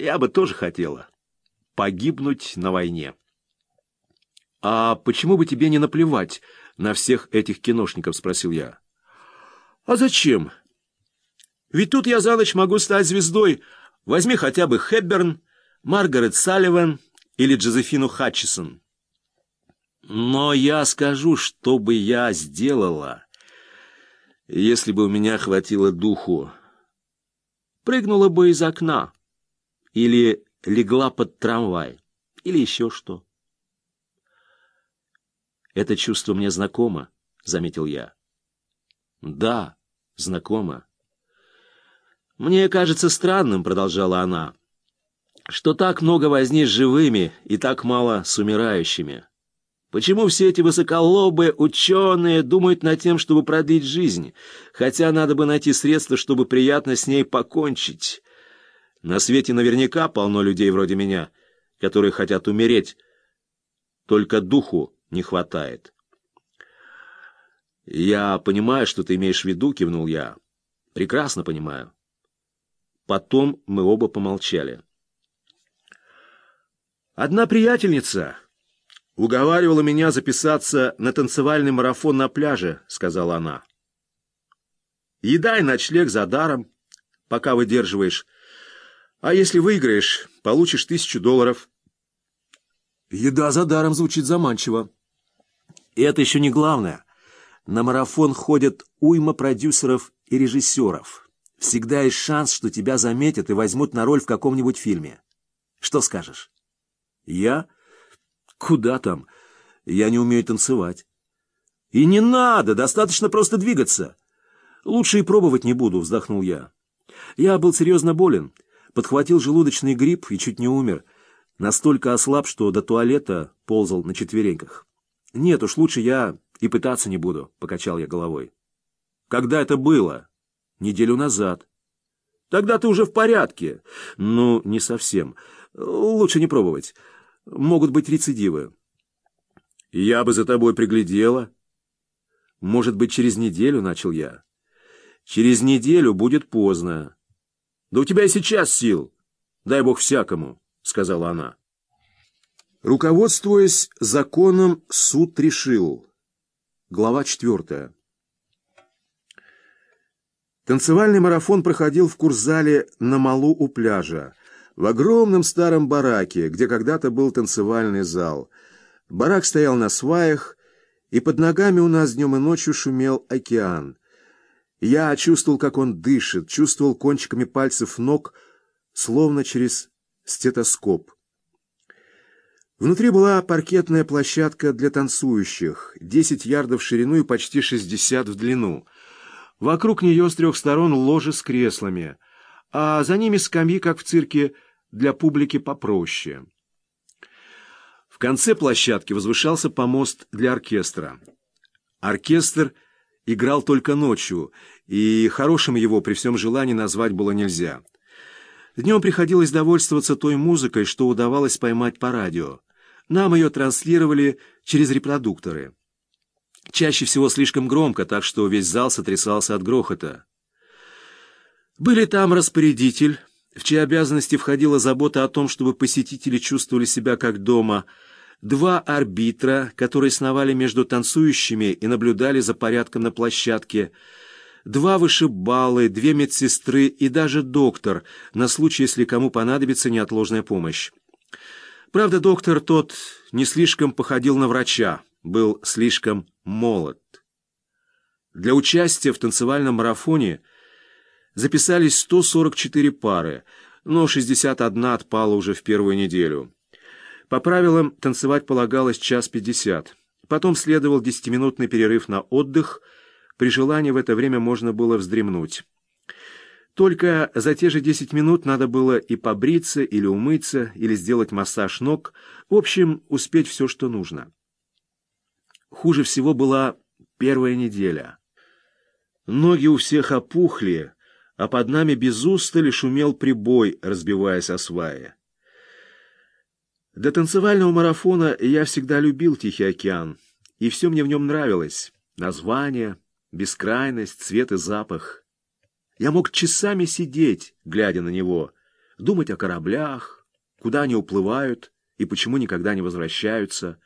Я бы тоже хотела погибнуть на войне. «А почему бы тебе не наплевать на всех этих киношников?» — спросил я. «А зачем? Ведь тут я за ночь могу стать звездой. Возьми хотя бы Хепберн, Маргарет Салливан или Джозефину Хатчисон. Но я скажу, что бы я сделала, если бы у меня хватило духу. Прыгнула бы из окна или легла под трамвай или еще что. «Это чувство мне знакомо», — заметил я. «Да, знакомо». «Мне кажется странным», — продолжала она, — «что так много возни с живыми и так мало с умирающими. Почему все эти высоколобые ученые думают над тем, чтобы продлить жизнь, хотя надо бы найти средства, чтобы приятно с ней покончить? На свете наверняка полно людей вроде меня, которые хотят умереть, только духу не хватает. «Я понимаю, что ты имеешь в виду», — кивнул я. «Прекрасно понимаю». Потом мы оба помолчали. Одна приятельница уговаривала меня записаться на танцевальный марафон на пляже, сказала она. Еда и ночлег за даром, пока выдерживаешь. А если выиграешь, получишь тысячу долларов. Еда за даром звучит заманчиво. И это еще не главное. На марафон ходят уйма продюсеров и режиссеров. Всегда есть шанс, что тебя заметят и возьмут на роль в каком-нибудь фильме. Что скажешь? Я? Куда там? Я не умею танцевать. И не надо, достаточно просто двигаться. Лучше и пробовать не буду, вздохнул я. Я был серьезно болен, подхватил желудочный грипп и чуть не умер. Настолько ослаб, что до туалета ползал на четвереньках. Нет уж, лучше я и пытаться не буду, покачал я головой. Когда это было? Неделю назад. Тогда ты уже в порядке. Ну, не совсем. Лучше не пробовать. Могут быть рецидивы. Я бы за тобой приглядела. Может быть, через неделю, начал я. Через неделю будет поздно. Да у тебя и сейчас сил. Дай бог всякому, сказала она. Руководствуясь законом, суд решил. Глава четвертая. Танцевальный марафон проходил в курзале на Малу у пляжа, в огромном старом бараке, где когда-то был танцевальный зал. Барак стоял на сваях, и под ногами у нас днем и ночью шумел океан. Я чувствовал, как он дышит, чувствовал кончиками пальцев ног, словно через стетоскоп. Внутри была паркетная площадка для танцующих, 10 ярдов в ширину и почти 60 в длину — Вокруг нее с трех сторон ложи с креслами, а за ними скамьи, как в цирке, для публики попроще. В конце площадки возвышался помост для оркестра. Оркестр играл только ночью, и хорошим его при всем желании назвать было нельзя. Днем приходилось довольствоваться той музыкой, что удавалось поймать по радио. Нам ее транслировали через репродукторы. Чаще всего слишком громко, так что весь зал сотрясался от грохота. Были там распорядитель, в чьи обязанности входила забота о том, чтобы посетители чувствовали себя как дома, два арбитра, которые сновали между танцующими и наблюдали за порядком на площадке, два вышибалы, две медсестры и даже доктор, на случай, если кому понадобится неотложная помощь. Правда, доктор тот не слишком походил на врача был слишком молод. Для участия в танцевальном марафоне записались 144 пары, но 61 отпала уже в первую неделю. По правилам, танцевать полагалось час пятьдесят. Потом следовал десятиминутный перерыв на отдых. При желании в это время можно было вздремнуть. Только за те же десять минут надо было и побриться, или умыться, или сделать массаж ног. В общем, успеть все, что нужно. Хуже всего была первая неделя. Ноги у всех опухли, а под нами без устали шумел прибой, разбиваясь о сваи. До танцевального марафона я всегда любил Тихий океан, и все мне в нем нравилось. Название, бескрайность, цвет и запах. Я мог часами сидеть, глядя на него, думать о кораблях, куда они уплывают и почему никогда не возвращаются,